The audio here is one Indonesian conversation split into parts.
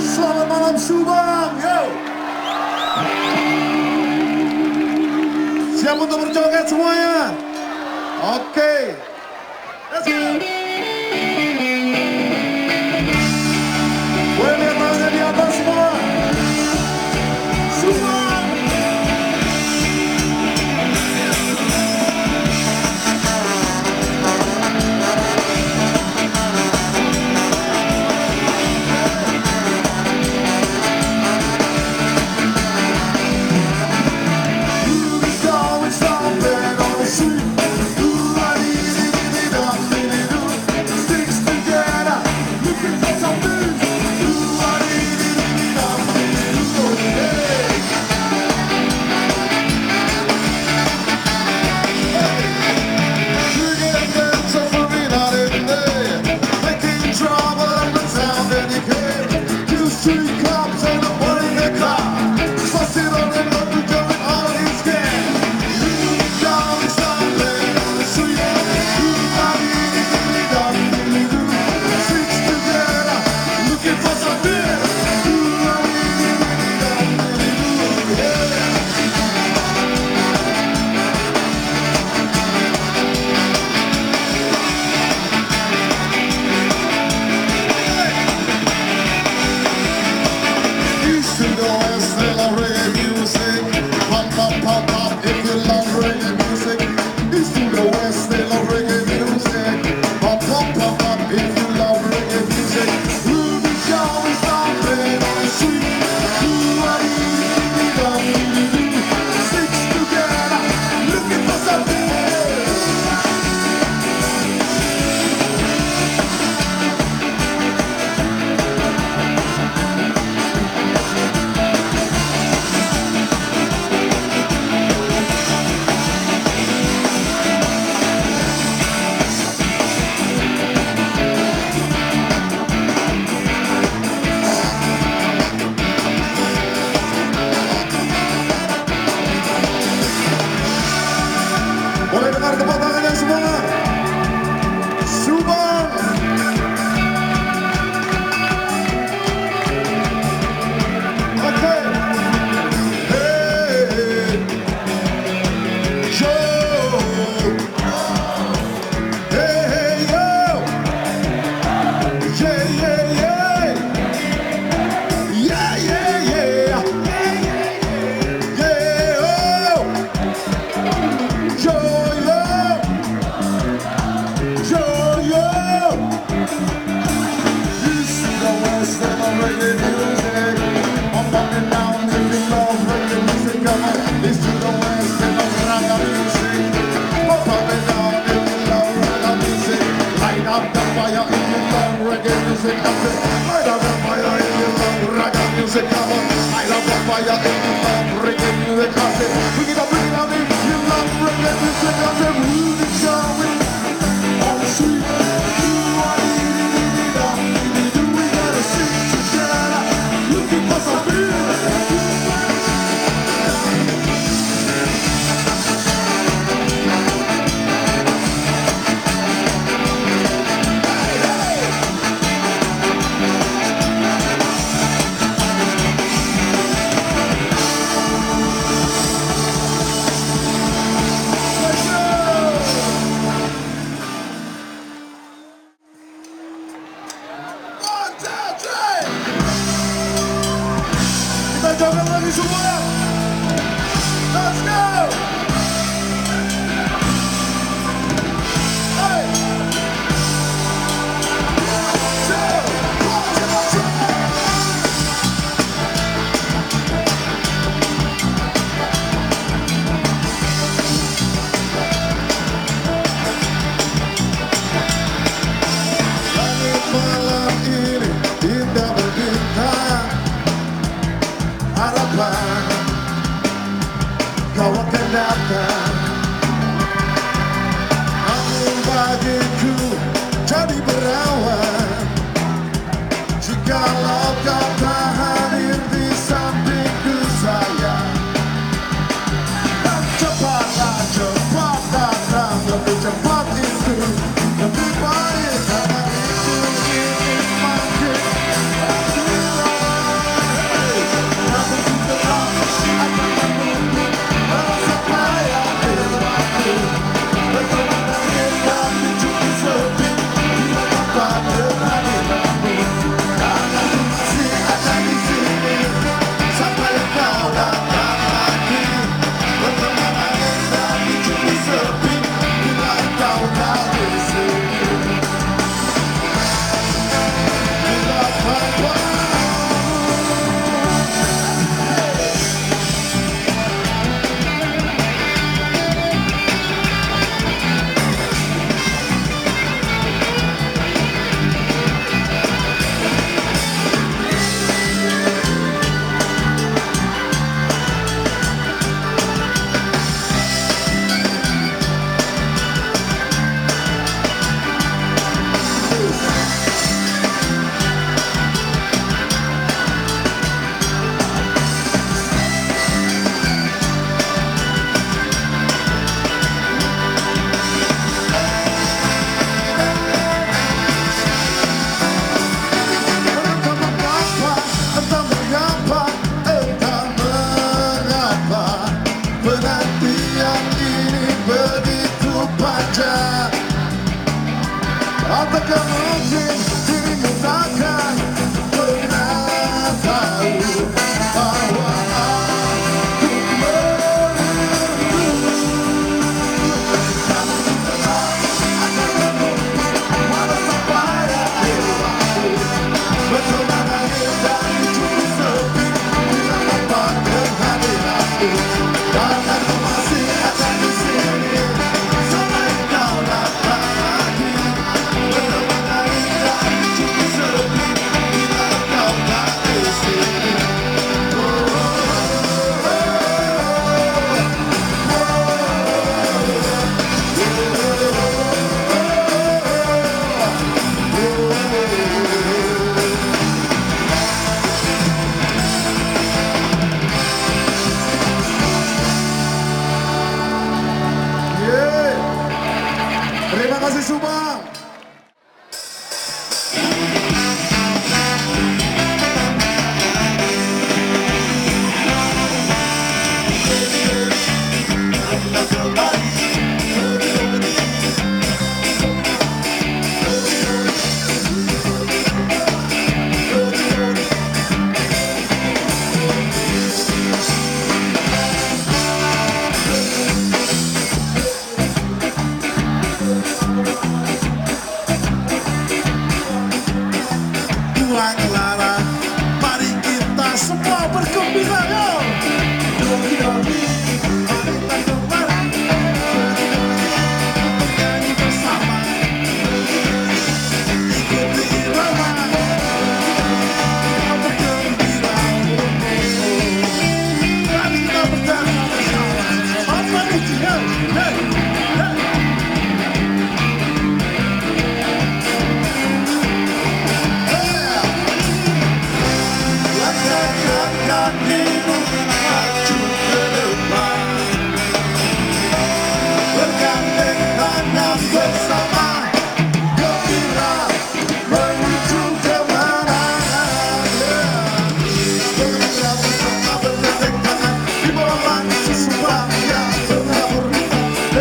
Selamat malam Subang, yo! Siap untuk berjoget semuanya? Oke, okay. let's go!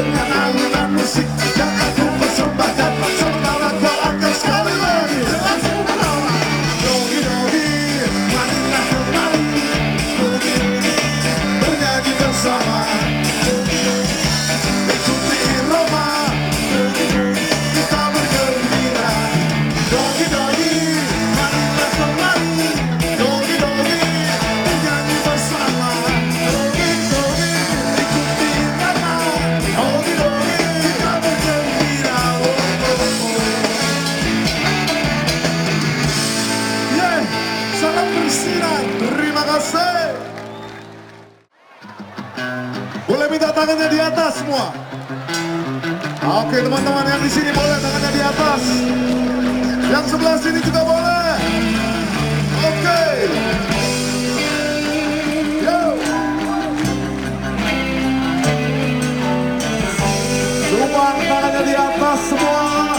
and I'm not sick. Oke teman-teman yang di sini boleh tangannya di atas. Yang sebelah sini juga boleh. Oke. Yo. Semua tangannya di atas semua.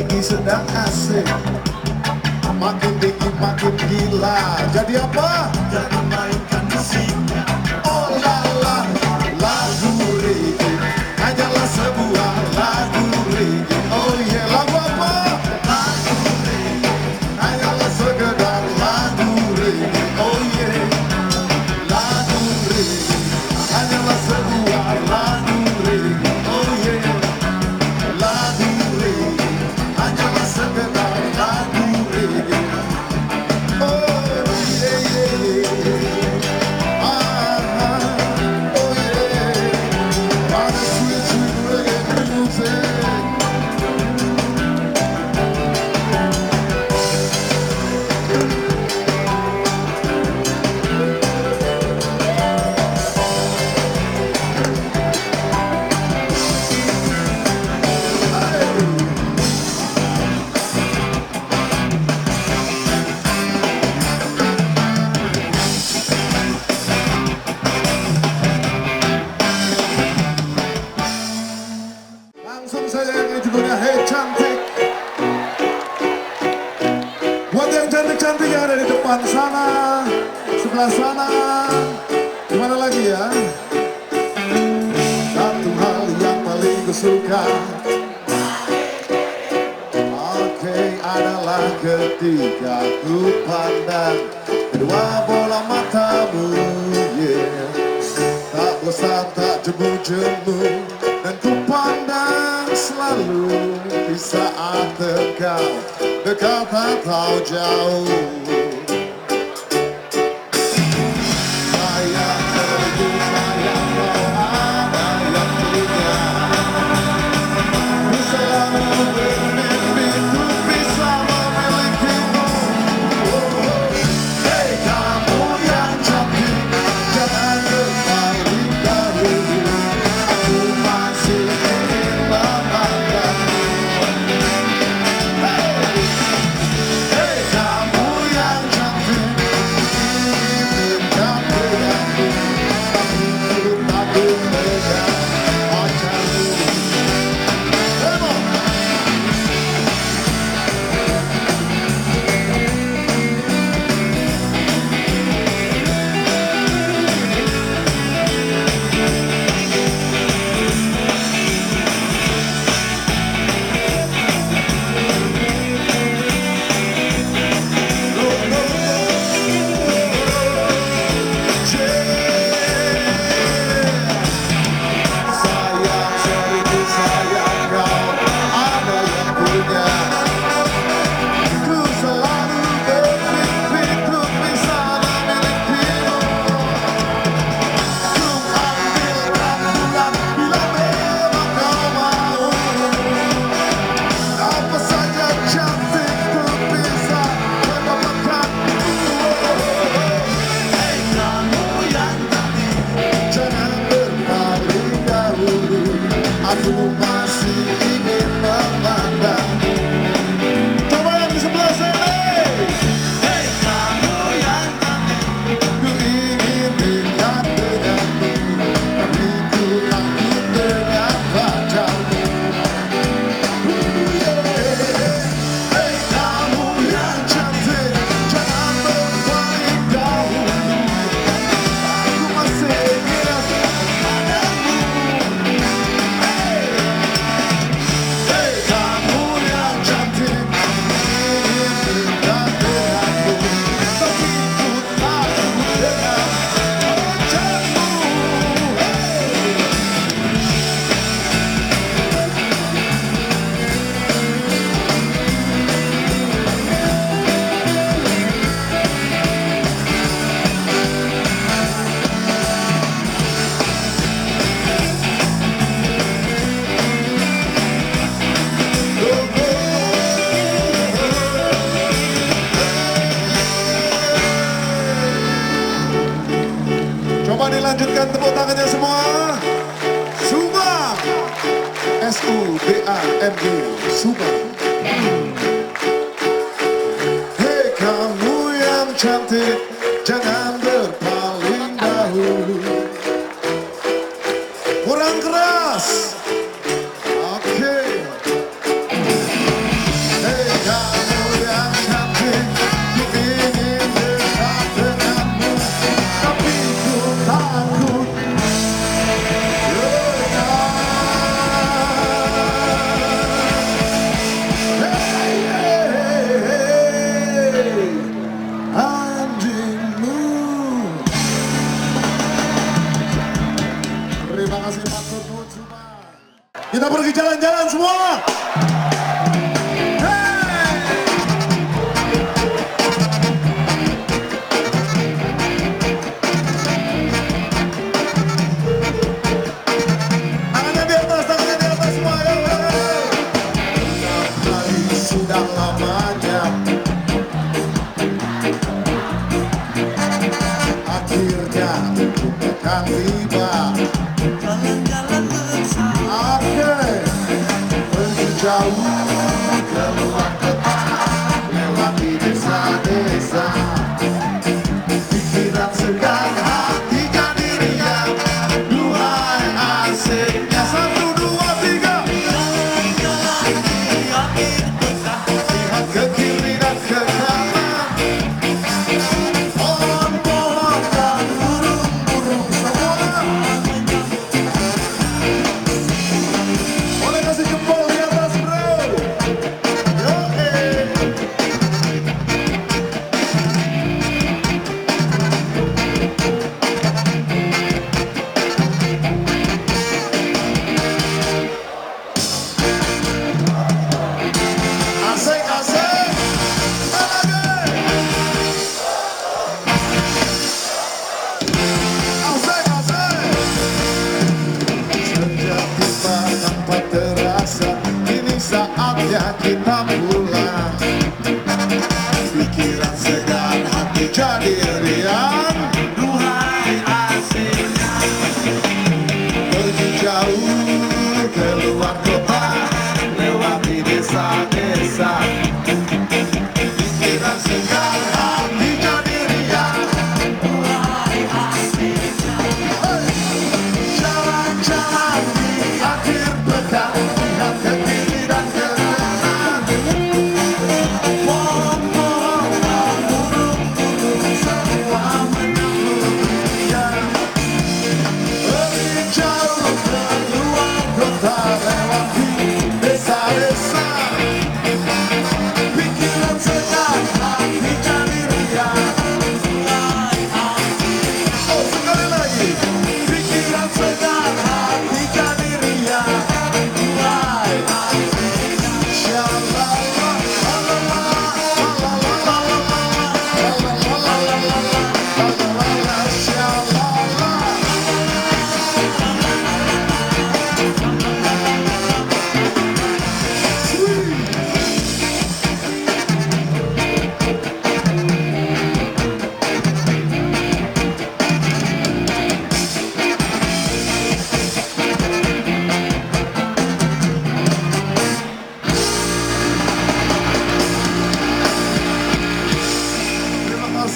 Diki sedang asik Makin tinggi makin gila Jadi apa? Jadi main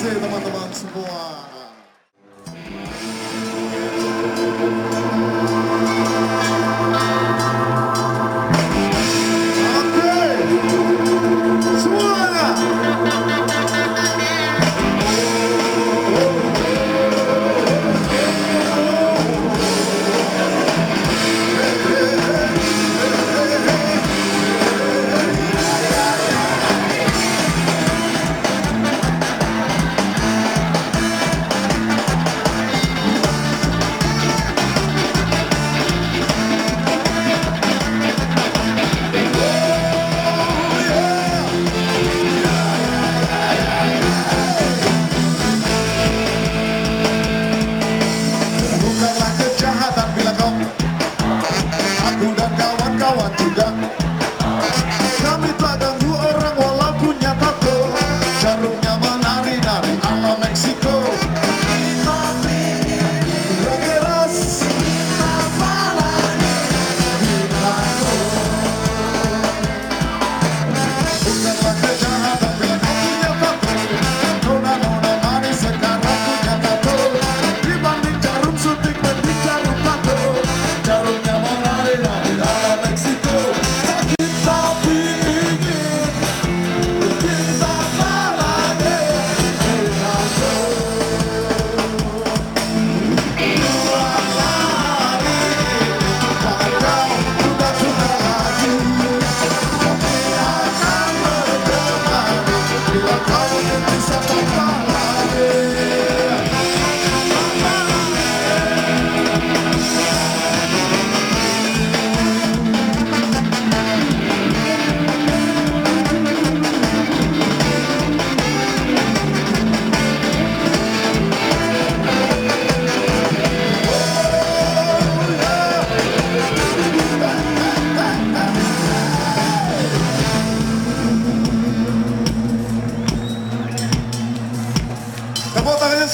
Terima kasih teman-teman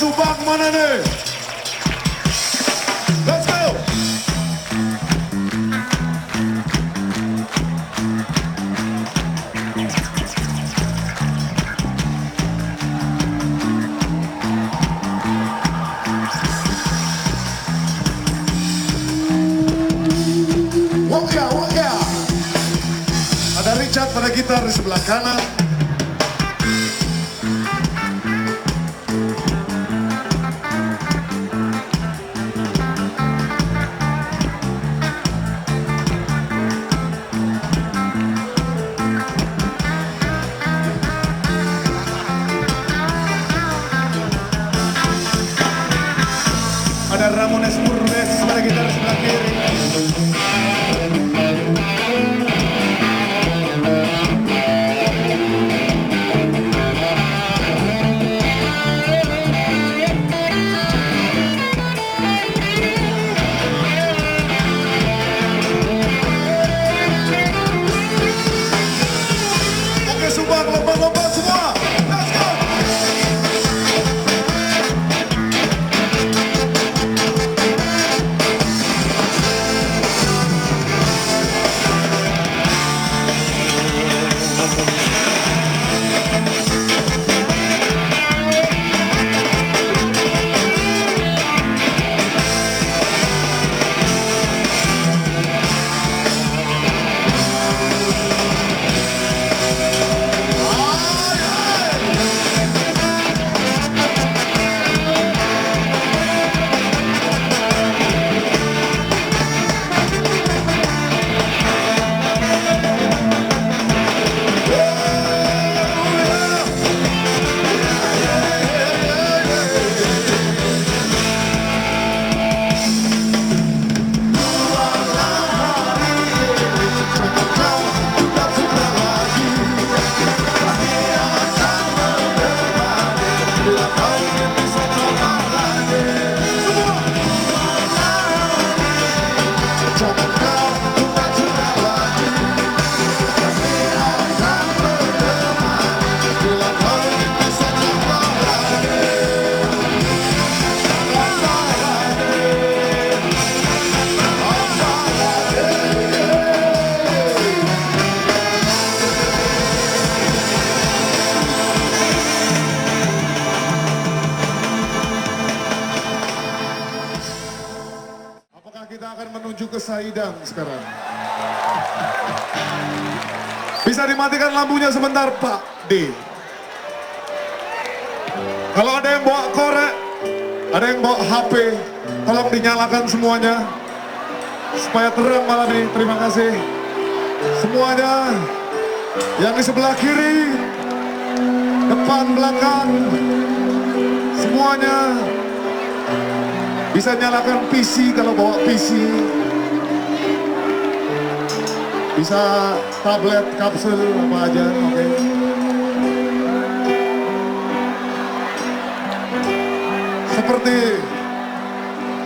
Subang mana nih? Let's go. Walk walk ya. Ada Richard pada gitar di sebelah kanan. Bisa dimatikan lampunya sebentar Pak D. Kalau ada yang bawa korek, ada yang bawa HP, tolong dinyalakan semuanya. Supaya terang malam ini, terima kasih. Semuanya, yang di sebelah kiri, depan, belakang, semuanya bisa nyalakan PC kalau bawa PC. Bisa tablet, kapsul, apa aja, oke. Seperti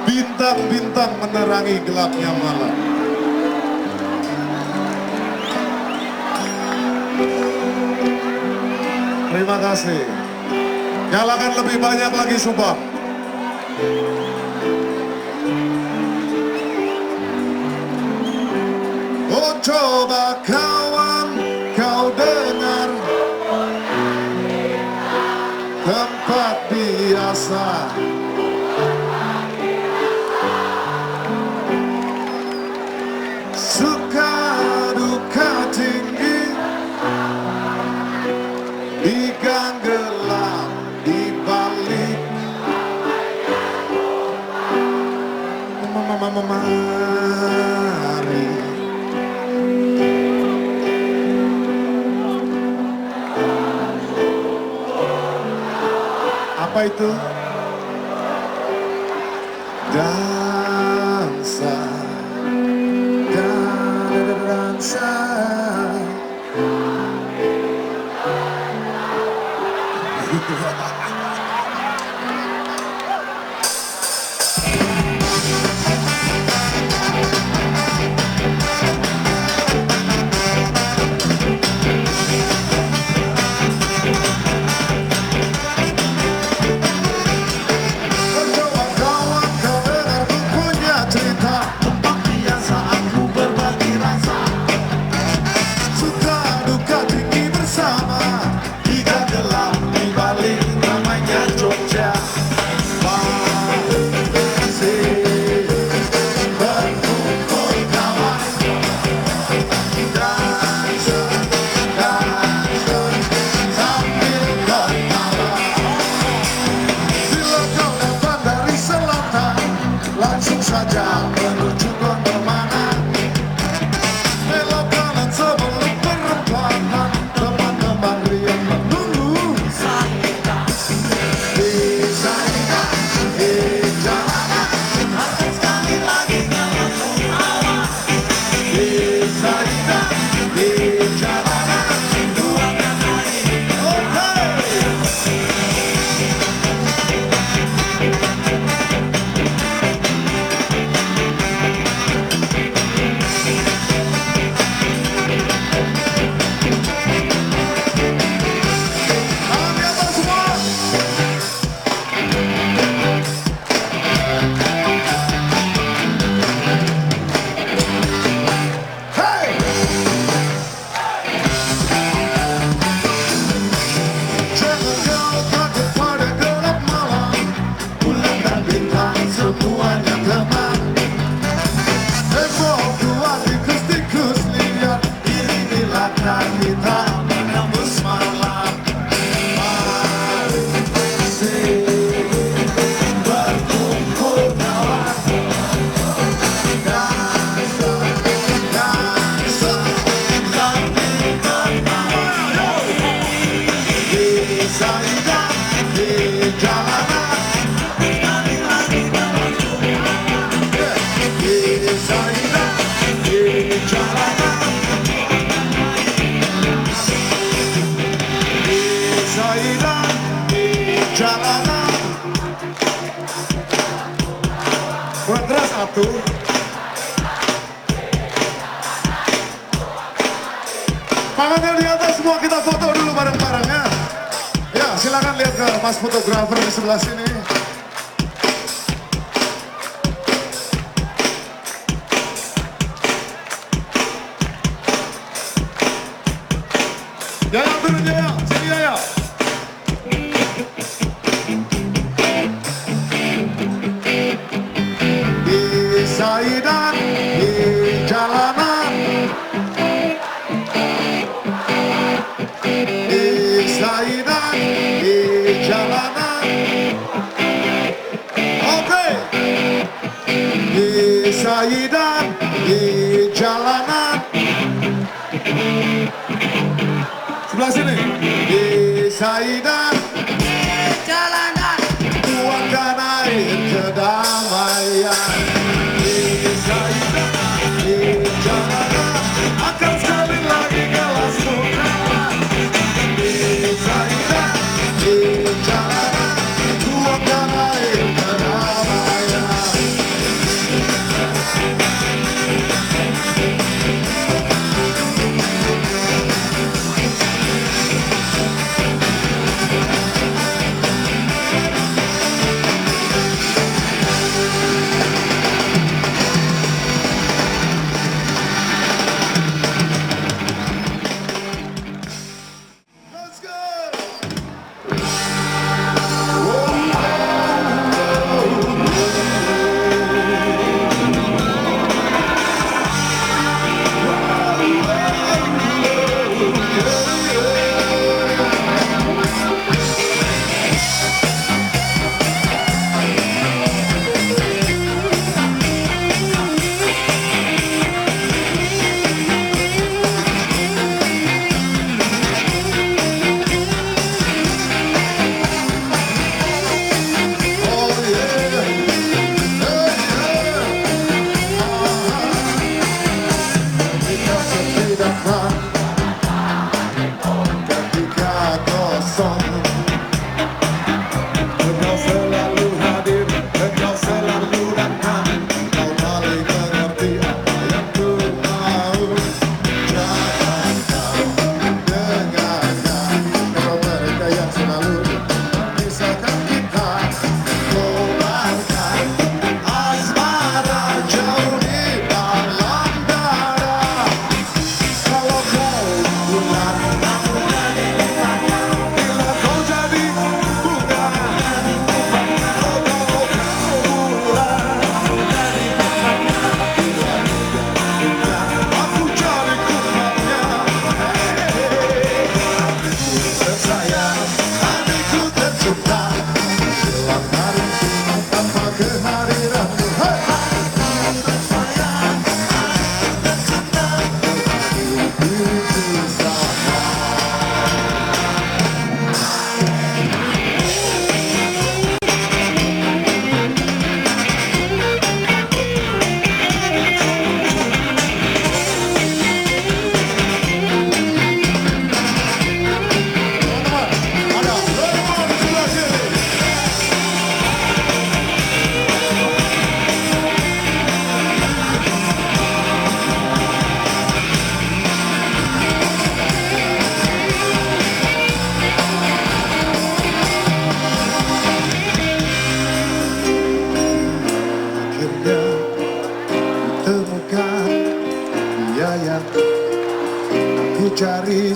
bintang-bintang menerangi gelapnya malam. Terima kasih. Nyalakan lebih banyak lagi Subang. Coba kawan kau dengar. Tempat biasa. Suka duka tinggi. Di gang gelap di balik. Mama mama mari Apa itu? Dansa Dan dansa Sing. satu. Tangannya di atas semua kita foto dulu bareng-bareng ya. Ya silakan lihat ke mas fotografer di sebelah sini.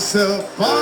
So a.